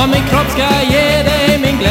Og min kropp skal gi deg min glede.